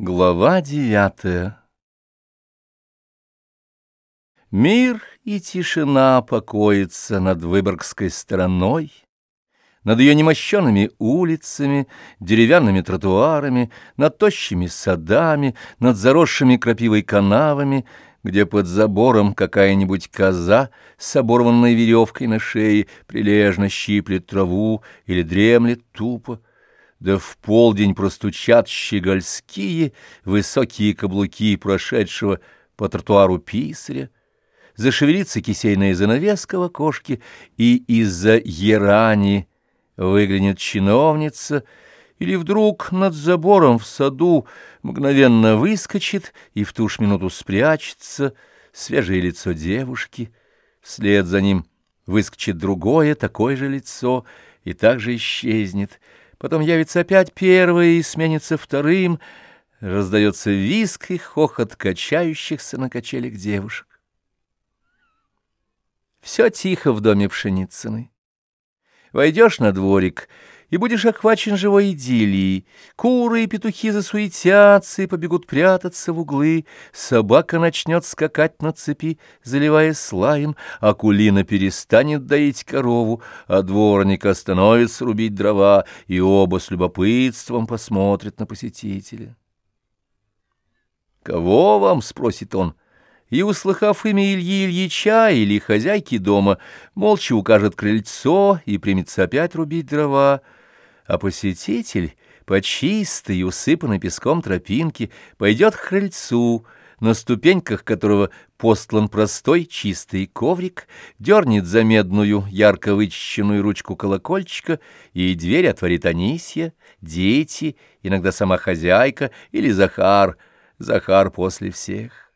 Глава девятая. Мир и тишина покоятся над Выборгской стороной, над ее немощенными улицами, деревянными тротуарами, над тощими садами, над заросшими крапивой канавами, где под забором какая-нибудь коза с оборванной веревкой на шее прилежно щиплет траву или дремлет тупо, да в полдень простучат щегольские высокие каблуки прошедшего по тротуару писаря, зашевелится кисейная занавеска в окошке, и из-за ерани выглянет чиновница, или вдруг над забором в саду мгновенно выскочит и в ту ж минуту спрячется свежее лицо девушки, вслед за ним выскочит другое такое же лицо и также исчезнет — потом явится опять первое и сменится вторым, раздается виск и хохот качающихся на качелях девушек. Все тихо в доме Пшеницыной. Войдешь на дворик — и будешь охвачен живой идиллией. Куры и петухи засуетятся и побегут прятаться в углы, собака начнет скакать на цепи, заливая слаем, акулина перестанет доить корову, а дворник остановится рубить дрова, и оба с любопытством посмотрят на посетителя. «Кого вам?» — спросит он. И, услыхав имя Ильи Ильича или хозяйки дома, молча укажет крыльцо и примется опять рубить дрова, а посетитель по чистой, усыпанной песком тропинке пойдет к крыльцу, на ступеньках которого постлан простой чистый коврик, дернет за медную, ярко вычищенную ручку колокольчика, и дверь отворит Анисья, дети, иногда сама хозяйка или Захар, Захар после всех.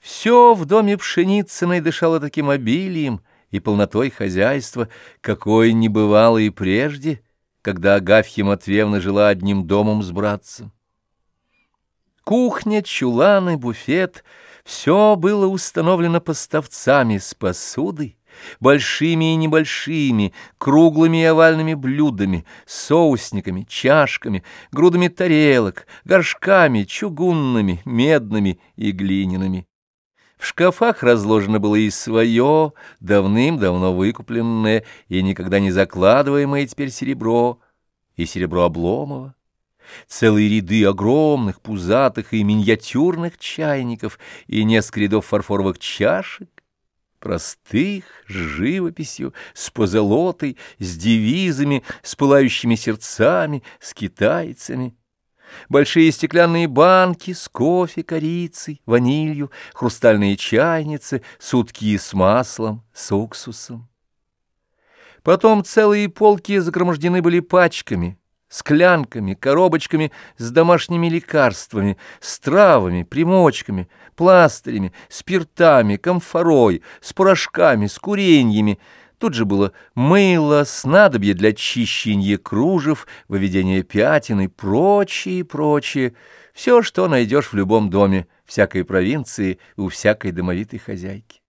Все в доме Пшеницыной дышало таким обилием, и полнотой хозяйства, какой не бывало и прежде, когда Агафья Матвеевна жила одним домом с братцем. Кухня, чуланы, буфет — все было установлено поставцами с посудой, большими и небольшими, круглыми и овальными блюдами, соусниками, чашками, грудами тарелок, горшками, чугунными, медными и глиняными. В шкафах разложено было и свое, давным-давно выкупленное и никогда не закладываемое теперь серебро, и серебро Обломова. Целые ряды огромных, пузатых и миниатюрных чайников и несколько рядов фарфоровых чашек, простых, с живописью, с позолотой, с девизами, с пылающими сердцами, с китайцами — большие стеклянные банки с кофе, корицей, ванилью, хрустальные чайницы, сутки с маслом, с уксусом. Потом целые полки загромождены были пачками, склянками, коробочками с домашними лекарствами, с травами, примочками, пластырями, спиртами, комфорой, с порошками, с куреньями, Тут же было мыло, снадобье для чищения кружев, выведения пятен и прочее, прочее. Все, что найдешь в любом доме, всякой провинции, у всякой домовитой хозяйки.